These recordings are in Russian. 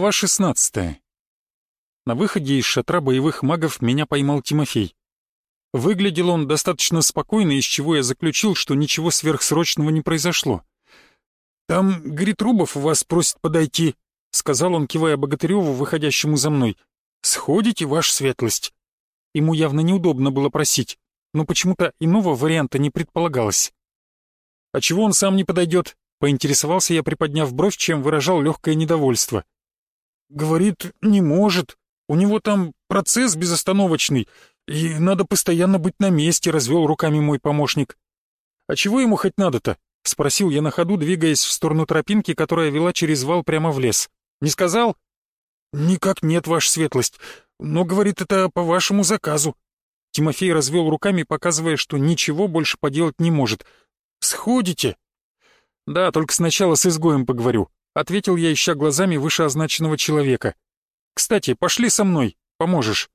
Глава 16. На выходе из шатра боевых магов меня поймал Тимофей. Выглядел он достаточно спокойно, из чего я заключил, что ничего сверхсрочного не произошло. «Там Гритрубов вас просит подойти», — сказал он, кивая Богатыреву, выходящему за мной. «Сходите, ваша светлость». Ему явно неудобно было просить, но почему-то иного варианта не предполагалось. «А чего он сам не подойдет?» — поинтересовался я, приподняв бровь, чем выражал легкое недовольство. «Говорит, не может. У него там процесс безостановочный, и надо постоянно быть на месте», — развел руками мой помощник. «А чего ему хоть надо-то?» — спросил я на ходу, двигаясь в сторону тропинки, которая вела через вал прямо в лес. «Не сказал?» «Никак нет, ваша светлость. Но, говорит, это по вашему заказу». Тимофей развел руками, показывая, что ничего больше поделать не может. «Сходите?» «Да, только сначала с изгоем поговорю. — ответил я, ища глазами вышеозначенного человека. «Кстати, пошли со мной, поможешь».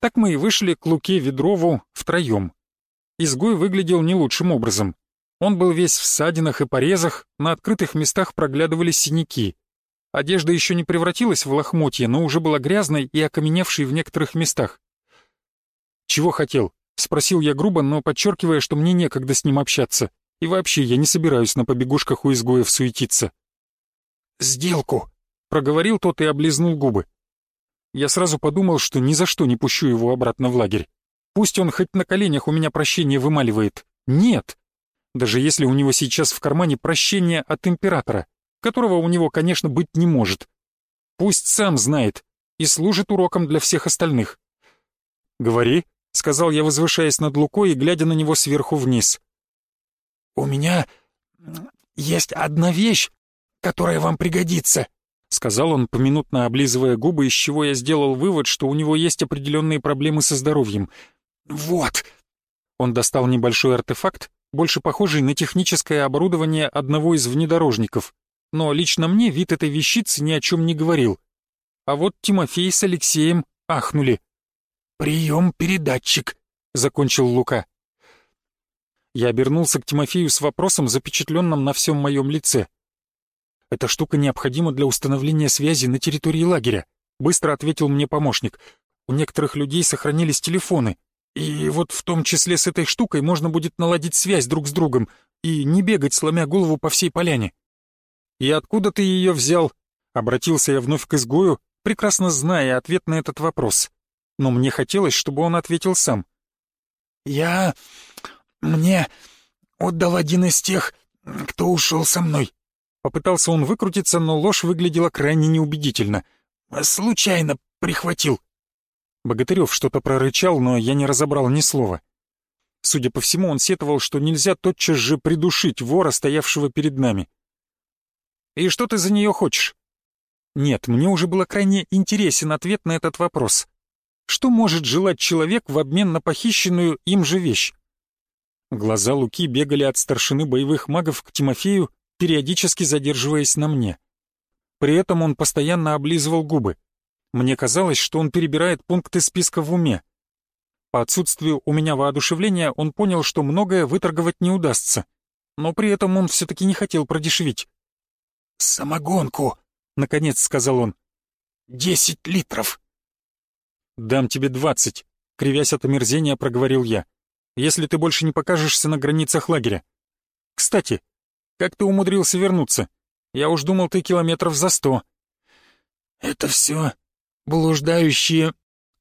Так мы и вышли к Луке Ведрову втроем. Изгой выглядел не лучшим образом. Он был весь в ссадинах и порезах, на открытых местах проглядывали синяки. Одежда еще не превратилась в лохмотье, но уже была грязной и окаменевшей в некоторых местах. «Чего хотел?» — спросил я грубо, но подчеркивая, что мне некогда с ним общаться. И вообще, я не собираюсь на побегушках у изгоев суетиться сделку», — проговорил тот и облизнул губы. Я сразу подумал, что ни за что не пущу его обратно в лагерь. Пусть он хоть на коленях у меня прощение вымаливает. Нет. Даже если у него сейчас в кармане прощение от императора, которого у него, конечно, быть не может. Пусть сам знает и служит уроком для всех остальных. «Говори», — сказал я, возвышаясь над Лукой и глядя на него сверху вниз. «У меня есть одна вещь, которая вам пригодится», — сказал он, поминутно облизывая губы, из чего я сделал вывод, что у него есть определенные проблемы со здоровьем. «Вот». Он достал небольшой артефакт, больше похожий на техническое оборудование одного из внедорожников, но лично мне вид этой вещицы ни о чем не говорил. А вот Тимофей с Алексеем ахнули. «Прием-передатчик», — закончил Лука. Я обернулся к Тимофею с вопросом, запечатленным на всем моем лице. Эта штука необходима для установления связи на территории лагеря», — быстро ответил мне помощник. «У некоторых людей сохранились телефоны, и вот в том числе с этой штукой можно будет наладить связь друг с другом и не бегать, сломя голову по всей поляне». «И откуда ты ее взял?» — обратился я вновь к изгою, прекрасно зная ответ на этот вопрос. Но мне хотелось, чтобы он ответил сам. «Я... мне отдал один из тех, кто ушел со мной», Попытался он выкрутиться, но ложь выглядела крайне неубедительно. «Случайно прихватил». Богатырев что-то прорычал, но я не разобрал ни слова. Судя по всему, он сетовал, что нельзя тотчас же придушить вора, стоявшего перед нами. «И что ты за нее хочешь?» Нет, мне уже было крайне интересен ответ на этот вопрос. Что может желать человек в обмен на похищенную им же вещь? Глаза Луки бегали от старшины боевых магов к Тимофею, периодически задерживаясь на мне. При этом он постоянно облизывал губы. Мне казалось, что он перебирает пункты списка в уме. По отсутствию у меня воодушевления он понял, что многое выторговать не удастся. Но при этом он все-таки не хотел продешевить. «Самогонку!» — наконец сказал он. «Десять литров!» «Дам тебе двадцать», — кривясь от омерзения, проговорил я. «Если ты больше не покажешься на границах лагеря. Кстати, как ты умудрился вернуться? Я уж думал, ты километров за сто». «Это все блуждающие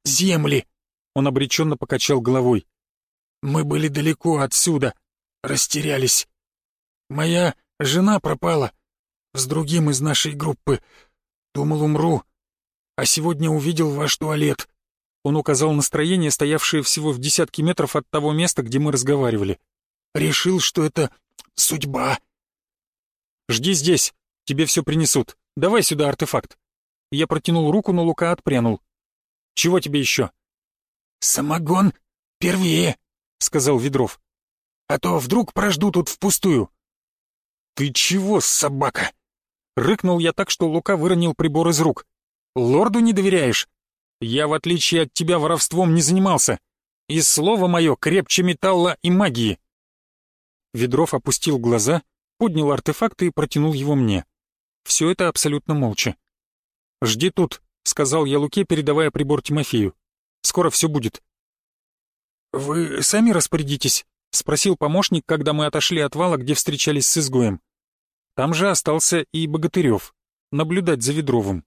земли», — он обреченно покачал головой. «Мы были далеко отсюда, растерялись. Моя жена пропала с другим из нашей группы. Думал, умру, а сегодня увидел ваш туалет». Он указал настроение, стоявшее всего в десятке метров от того места, где мы разговаривали. «Решил, что это судьба». «Жди здесь, тебе все принесут. Давай сюда артефакт». Я протянул руку, но Лука отпрянул. «Чего тебе еще?» «Самогон первее», — сказал Ведров. «А то вдруг прожду тут впустую». «Ты чего, собака?» Рыкнул я так, что Лука выронил прибор из рук. «Лорду не доверяешь? Я, в отличие от тебя, воровством не занимался. И слово мое крепче металла и магии». Ведров опустил глаза поднял артефакт и протянул его мне. Все это абсолютно молча. «Жди тут», — сказал я Луке, передавая прибор Тимофею. «Скоро все будет». «Вы сами распорядитесь?» — спросил помощник, когда мы отошли от вала, где встречались с изгоем. Там же остался и Богатырев, наблюдать за Ведровым.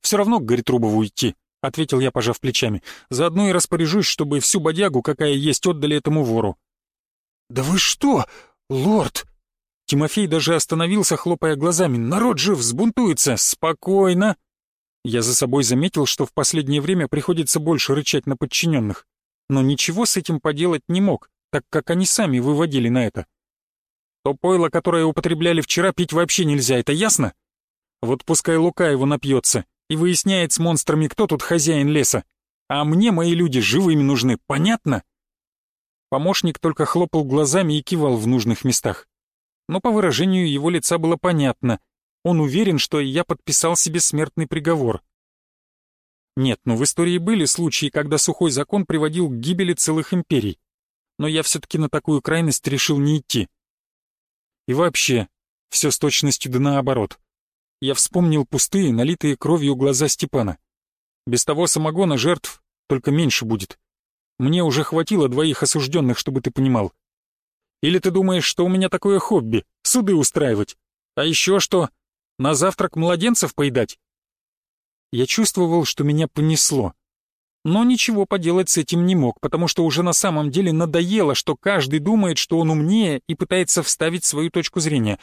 «Все равно к Горитрубову идти», — ответил я, пожав плечами. «Заодно и распоряжусь, чтобы всю бодягу, какая есть, отдали этому вору». «Да вы что, лорд?» Тимофей даже остановился, хлопая глазами. «Народ жив, взбунтуется! Спокойно!» Я за собой заметил, что в последнее время приходится больше рычать на подчиненных. Но ничего с этим поделать не мог, так как они сами выводили на это. То пойло, которое употребляли вчера, пить вообще нельзя, это ясно? Вот пускай Лука его напьется и выясняет с монстрами, кто тут хозяин леса. А мне мои люди живыми нужны, понятно? Помощник только хлопал глазами и кивал в нужных местах. Но по выражению его лица было понятно. Он уверен, что я подписал себе смертный приговор. Нет, ну в истории были случаи, когда сухой закон приводил к гибели целых империй. Но я все-таки на такую крайность решил не идти. И вообще, все с точностью да наоборот. Я вспомнил пустые, налитые кровью глаза Степана. Без того самогона жертв только меньше будет. Мне уже хватило двоих осужденных, чтобы ты понимал. Или ты думаешь, что у меня такое хобби — суды устраивать? А еще что, на завтрак младенцев поедать? Я чувствовал, что меня понесло. Но ничего поделать с этим не мог, потому что уже на самом деле надоело, что каждый думает, что он умнее и пытается вставить свою точку зрения.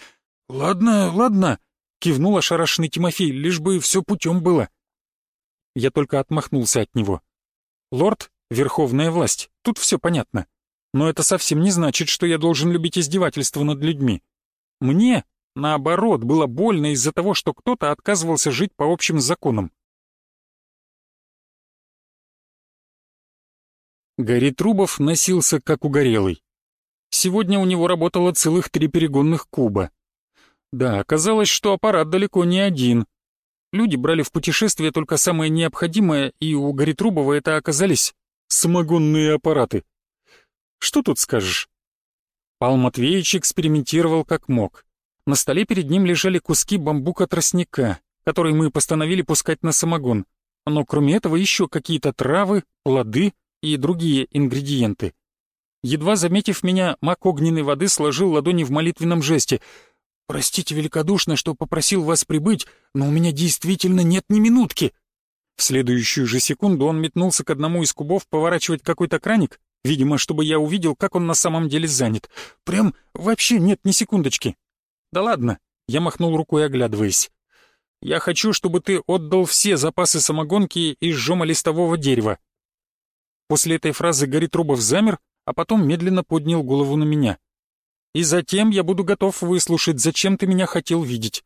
«Ладно, ладно», — кивнул ошарашенный Тимофей, лишь бы все путем было. Я только отмахнулся от него. «Лорд — верховная власть, тут все понятно. Но это совсем не значит, что я должен любить издевательство над людьми. Мне, наоборот, было больно из-за того, что кто-то отказывался жить по общим законам. Гарри Трубов носился как угорелый. Сегодня у него работало целых три перегонных куба. Да, оказалось, что аппарат далеко не один. Люди брали в путешествие только самое необходимое, и у Гарри Трубова это оказались самогонные аппараты. Что тут скажешь? Пал Матвеевич экспериментировал как мог. На столе перед ним лежали куски бамбука-тростника, который мы постановили пускать на самогон. Но кроме этого еще какие-то травы, плоды — и другие ингредиенты. Едва заметив меня, маг огненной воды сложил ладони в молитвенном жесте. «Простите великодушно, что попросил вас прибыть, но у меня действительно нет ни минутки». В следующую же секунду он метнулся к одному из кубов поворачивать какой-то краник, видимо, чтобы я увидел, как он на самом деле занят. Прям вообще нет ни секундочки. «Да ладно», — я махнул рукой, оглядываясь. «Я хочу, чтобы ты отдал все запасы самогонки из жома листового дерева. После этой фразы Гарри Трубов замер, а потом медленно поднял голову на меня. «И затем я буду готов выслушать, зачем ты меня хотел видеть».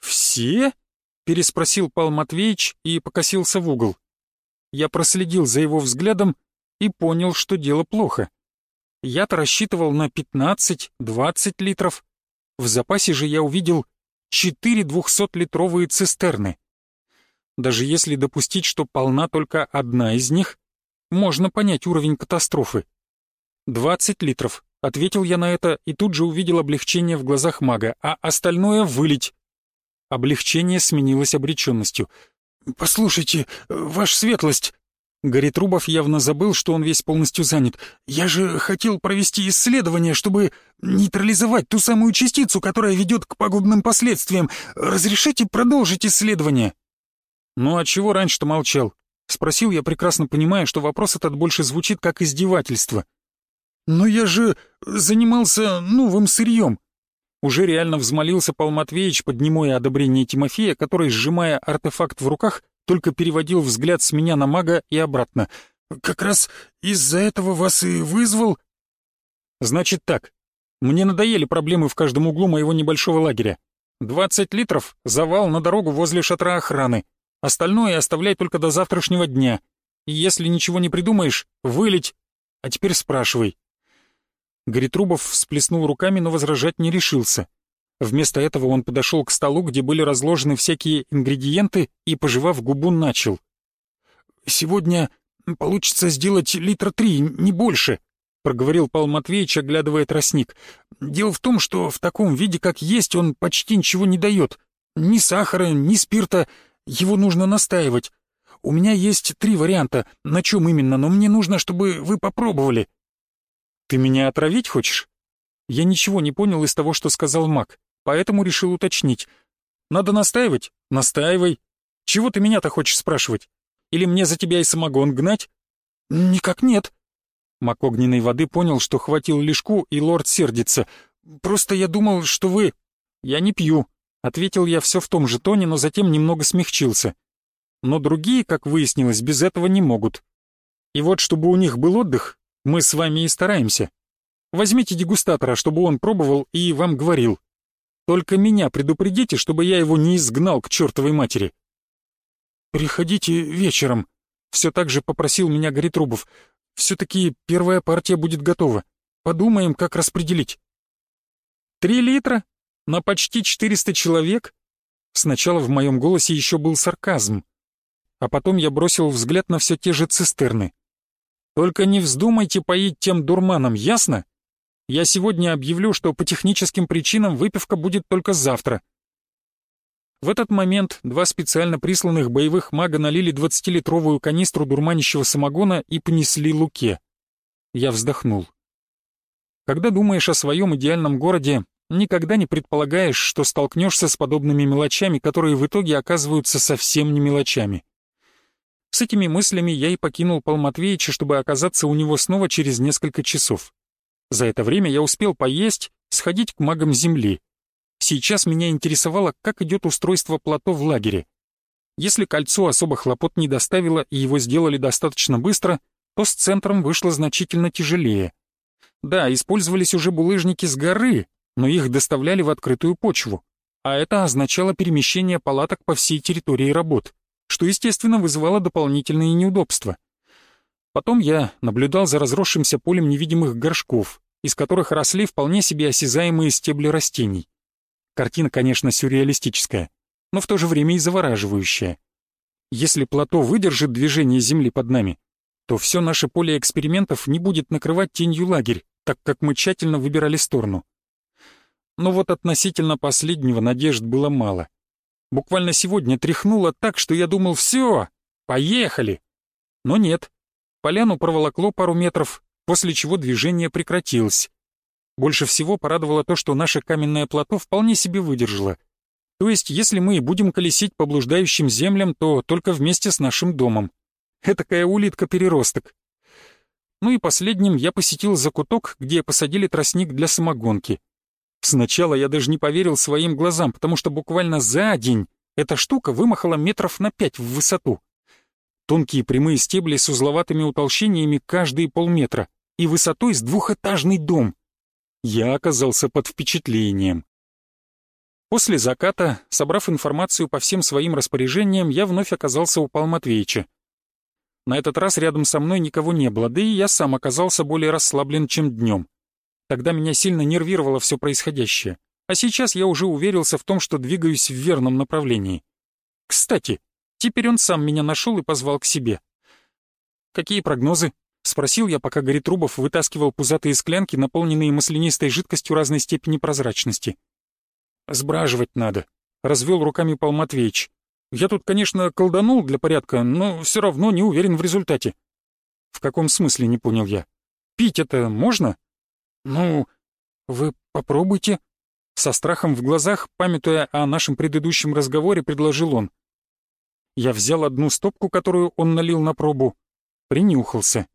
«Все?» — переспросил Пал Матвеевич и покосился в угол. Я проследил за его взглядом и понял, что дело плохо. Я-то рассчитывал на 15-20 литров. В запасе же я увидел четыре двухсотлитровые цистерны. Даже если допустить, что полна только одна из них, можно понять уровень катастрофы. «Двадцать литров», — ответил я на это и тут же увидел облегчение в глазах мага, а остальное — вылить. Облегчение сменилось обреченностью. «Послушайте, ваша светлость...» Горитрубов явно забыл, что он весь полностью занят. «Я же хотел провести исследование, чтобы нейтрализовать ту самую частицу, которая ведет к пагубным последствиям. Разрешите продолжить исследование?» «Ну а чего раньше-то молчал? Спросил я, прекрасно понимая, что вопрос этот больше звучит как издевательство. «Но я же занимался новым сырьем!» Уже реально взмолился Пал Матвеевич под немое одобрение Тимофея, который, сжимая артефакт в руках, только переводил взгляд с меня на мага и обратно. «Как раз из-за этого вас и вызвал?» «Значит так. Мне надоели проблемы в каждом углу моего небольшого лагеря. Двадцать литров — завал на дорогу возле шатра охраны. Остальное оставляй только до завтрашнего дня. И если ничего не придумаешь, вылить. А теперь спрашивай». Горитрубов всплеснул руками, но возражать не решился. Вместо этого он подошел к столу, где были разложены всякие ингредиенты, и, пожевав губу, начал. «Сегодня получится сделать литра три, не больше», — проговорил Павел Матвеевич, оглядывая тростник. «Дело в том, что в таком виде, как есть, он почти ничего не дает. Ни сахара, ни спирта, его нужно настаивать. У меня есть три варианта, на чем именно, но мне нужно, чтобы вы попробовали». «Ты меня отравить хочешь?» Я ничего не понял из того, что сказал маг, поэтому решил уточнить. «Надо настаивать? Настаивай. Чего ты меня-то хочешь спрашивать? Или мне за тебя и самогон гнать?» «Никак нет». Маг огненной воды понял, что хватил лишку, и лорд сердится. «Просто я думал, что вы...» «Я не пью», — ответил я все в том же тоне, но затем немного смягчился. Но другие, как выяснилось, без этого не могут. И вот, чтобы у них был отдых, мы с вами и стараемся. Возьмите дегустатора, чтобы он пробовал и вам говорил. Только меня предупредите, чтобы я его не изгнал к чертовой матери. «Приходите вечером», — все так же попросил меня Горитрубов. «Все-таки первая партия будет готова. Подумаем, как распределить». «Три литра? На почти четыреста человек?» Сначала в моем голосе еще был сарказм, а потом я бросил взгляд на все те же цистерны. «Только не вздумайте поить тем дурманом, ясно? Я сегодня объявлю, что по техническим причинам выпивка будет только завтра». В этот момент два специально присланных боевых мага налили 20-литровую канистру дурманящего самогона и понесли Луке. Я вздохнул. Когда думаешь о своем идеальном городе, никогда не предполагаешь, что столкнешься с подобными мелочами, которые в итоге оказываются совсем не мелочами. С этими мыслями я и покинул Пал Матвеича, чтобы оказаться у него снова через несколько часов. За это время я успел поесть, сходить к магам Земли. Сейчас меня интересовало, как идет устройство плато в лагере. Если кольцо особо хлопот не доставило и его сделали достаточно быстро, то с центром вышло значительно тяжелее. Да, использовались уже булыжники с горы, но их доставляли в открытую почву, а это означало перемещение палаток по всей территории работ что, естественно, вызывало дополнительные неудобства. Потом я наблюдал за разросшимся полем невидимых горшков, из которых росли вполне себе осязаемые стебли растений. Картина, конечно, сюрреалистическая, но в то же время и завораживающая. Если плато выдержит движение Земли под нами, то все наше поле экспериментов не будет накрывать тенью лагерь, так как мы тщательно выбирали сторону. Но вот относительно последнего надежд было мало. Буквально сегодня тряхнуло так, что я думал, все, поехали. Но нет. Поляну проволокло пару метров, после чего движение прекратилось. Больше всего порадовало то, что наше каменное плато вполне себе выдержало. То есть, если мы будем колесить по блуждающим землям, то только вместе с нашим домом. Этакая улитка-переросток. Ну и последним я посетил закуток, где посадили тростник для самогонки. Сначала я даже не поверил своим глазам, потому что буквально за день эта штука вымахала метров на пять в высоту. Тонкие прямые стебли с узловатыми утолщениями каждые полметра и высотой с двухэтажный дом. Я оказался под впечатлением. После заката, собрав информацию по всем своим распоряжениям, я вновь оказался у Пал Матвеича. На этот раз рядом со мной никого не было, да и я сам оказался более расслаблен, чем днем. Тогда меня сильно нервировало все происходящее. А сейчас я уже уверился в том, что двигаюсь в верном направлении. Кстати, теперь он сам меня нашел и позвал к себе. «Какие прогнозы?» — спросил я, пока Горитрубов вытаскивал пузатые склянки, наполненные маслянистой жидкостью разной степени прозрачности. «Сбраживать надо», — развел руками Пал Матвеич. «Я тут, конечно, колданул для порядка, но все равно не уверен в результате». «В каком смысле?» — не понял я. «Пить это можно?» «Ну, вы попробуйте». Со страхом в глазах, памятуя о нашем предыдущем разговоре, предложил он. Я взял одну стопку, которую он налил на пробу, принюхался.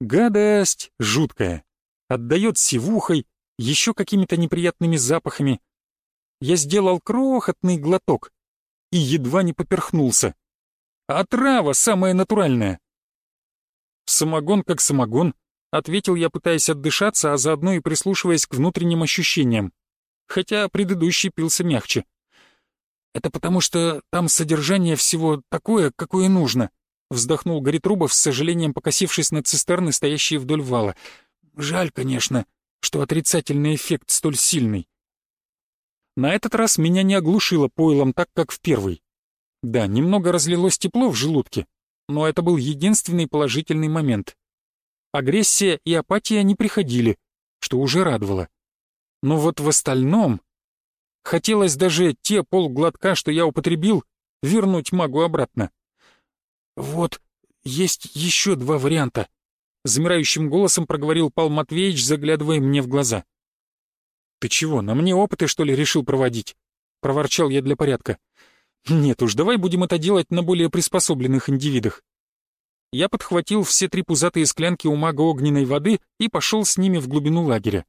Гадость жуткая. Отдает сивухой, еще какими-то неприятными запахами. Я сделал крохотный глоток и едва не поперхнулся. А трава самая натуральная. Самогон как самогон, Ответил я, пытаясь отдышаться, а заодно и прислушиваясь к внутренним ощущениям. Хотя предыдущий пился мягче. «Это потому что там содержание всего такое, какое нужно», — вздохнул Горитрубов с сожалением, покосившись на цистерны, стоящие вдоль вала. «Жаль, конечно, что отрицательный эффект столь сильный». На этот раз меня не оглушило пойлом так, как в первый. Да, немного разлилось тепло в желудке, но это был единственный положительный момент. Агрессия и апатия не приходили, что уже радовало. Но вот в остальном... Хотелось даже те полглотка, что я употребил, вернуть магу обратно. «Вот, есть еще два варианта», — замирающим голосом проговорил Пал Матвеевич, заглядывая мне в глаза. «Ты чего, на мне опыты, что ли, решил проводить?» — проворчал я для порядка. «Нет уж, давай будем это делать на более приспособленных индивидах». Я подхватил все три пузатые склянки у мага огненной воды и пошел с ними в глубину лагеря.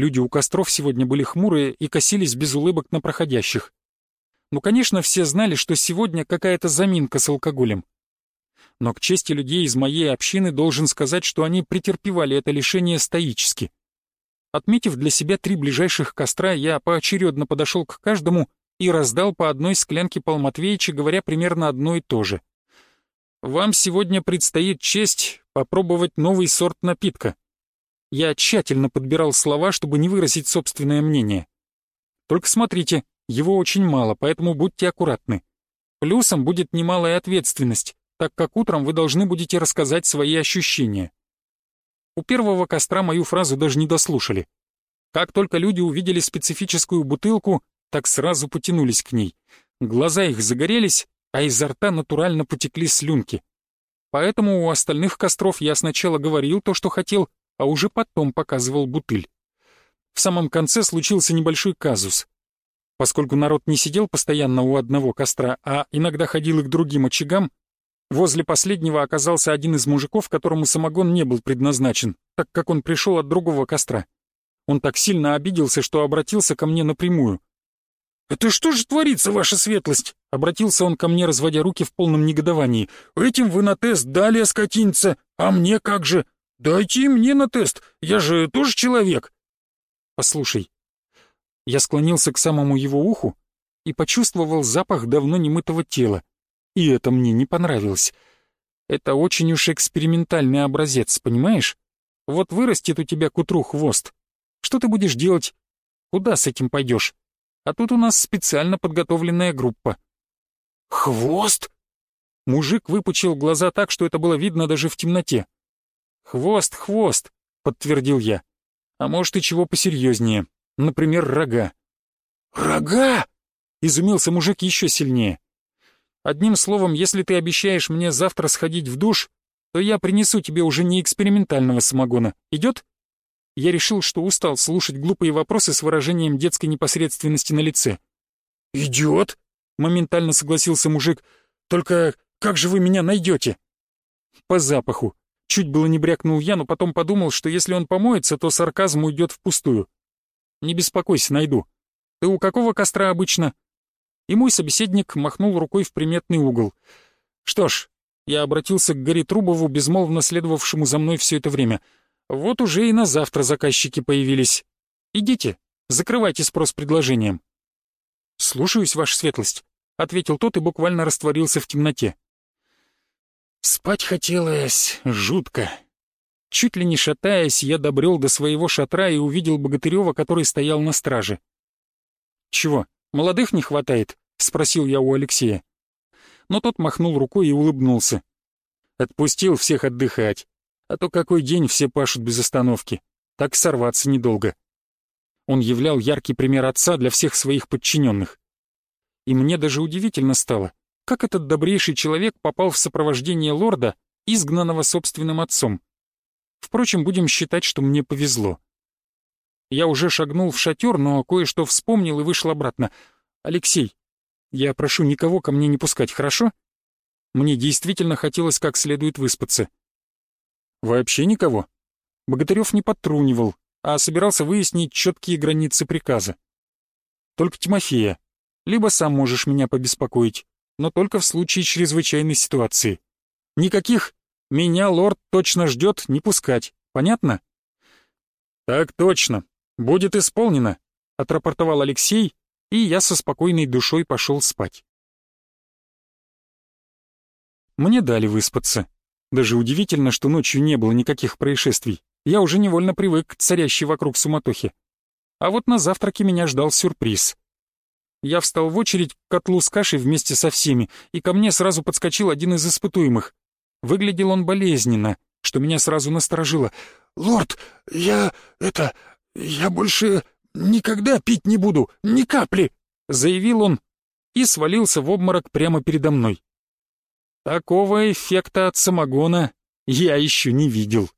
Люди у костров сегодня были хмурые и косились без улыбок на проходящих. Ну, конечно, все знали, что сегодня какая-то заминка с алкоголем. Но к чести людей из моей общины должен сказать, что они претерпевали это лишение стоически. Отметив для себя три ближайших костра, я поочередно подошел к каждому и раздал по одной склянке Пал говоря примерно одно и то же. «Вам сегодня предстоит честь попробовать новый сорт напитка. Я тщательно подбирал слова, чтобы не выразить собственное мнение. Только смотрите, его очень мало, поэтому будьте аккуратны. Плюсом будет немалая ответственность, так как утром вы должны будете рассказать свои ощущения. У первого костра мою фразу даже не дослушали. Как только люди увидели специфическую бутылку, так сразу потянулись к ней. Глаза их загорелись, а изо рта натурально потекли слюнки. Поэтому у остальных костров я сначала говорил то, что хотел, а уже потом показывал бутыль. В самом конце случился небольшой казус. Поскольку народ не сидел постоянно у одного костра, а иногда ходил и к другим очагам, возле последнего оказался один из мужиков, которому самогон не был предназначен, так как он пришел от другого костра. Он так сильно обиделся, что обратился ко мне напрямую. «Это что же творится, ваша светлость?» — обратился он ко мне, разводя руки в полном негодовании. «Этим вы на тест дали, скотинца, а мне как же? «Дайте мне на тест, я же тоже человек». «Послушай». Я склонился к самому его уху и почувствовал запах давно немытого тела. И это мне не понравилось. Это очень уж экспериментальный образец, понимаешь? Вот вырастет у тебя к утру хвост. Что ты будешь делать? Куда с этим пойдешь? А тут у нас специально подготовленная группа. «Хвост?» Мужик выпучил глаза так, что это было видно даже в темноте. «Хвост, хвост», — подтвердил я. «А может и чего посерьезнее, например, рога». «Рога?» — изумился мужик еще сильнее. «Одним словом, если ты обещаешь мне завтра сходить в душ, то я принесу тебе уже не экспериментального самогона. Идет?» Я решил, что устал слушать глупые вопросы с выражением детской непосредственности на лице. «Идет?» — моментально согласился мужик. «Только как же вы меня найдете?» «По запаху», Чуть было не брякнул я, но потом подумал, что если он помоется, то сарказм уйдет впустую. «Не беспокойся, найду. Ты у какого костра обычно?» И мой собеседник махнул рукой в приметный угол. «Что ж, я обратился к Гарри Трубову, безмолвно следовавшему за мной все это время. Вот уже и на завтра заказчики появились. Идите, закрывайте спрос предложением». «Слушаюсь, ваша светлость», — ответил тот и буквально растворился в темноте. Спать хотелось жутко. Чуть ли не шатаясь, я добрел до своего шатра и увидел Богатырева, который стоял на страже. «Чего, молодых не хватает?» — спросил я у Алексея. Но тот махнул рукой и улыбнулся. Отпустил всех отдыхать. А то какой день все пашут без остановки. Так сорваться недолго. Он являл яркий пример отца для всех своих подчиненных. И мне даже удивительно стало как этот добрейший человек попал в сопровождение лорда, изгнанного собственным отцом. Впрочем, будем считать, что мне повезло. Я уже шагнул в шатер, но кое-что вспомнил и вышел обратно. «Алексей, я прошу никого ко мне не пускать, хорошо?» Мне действительно хотелось как следует выспаться. «Вообще никого?» Богатырев не подтрунивал, а собирался выяснить четкие границы приказа. «Только Тимофея. Либо сам можешь меня побеспокоить, но только в случае чрезвычайной ситуации. Никаких «меня лорд точно ждет» не пускать, понятно? «Так точно, будет исполнено», — отрапортовал Алексей, и я со спокойной душой пошел спать. Мне дали выспаться. Даже удивительно, что ночью не было никаких происшествий. Я уже невольно привык к царящей вокруг суматохе. А вот на завтраке меня ждал сюрприз. Я встал в очередь к котлу с кашей вместе со всеми, и ко мне сразу подскочил один из испытуемых. Выглядел он болезненно, что меня сразу насторожило. «Лорд, я... это... я больше никогда пить не буду, ни капли!» — заявил он и свалился в обморок прямо передо мной. Такого эффекта от самогона я еще не видел.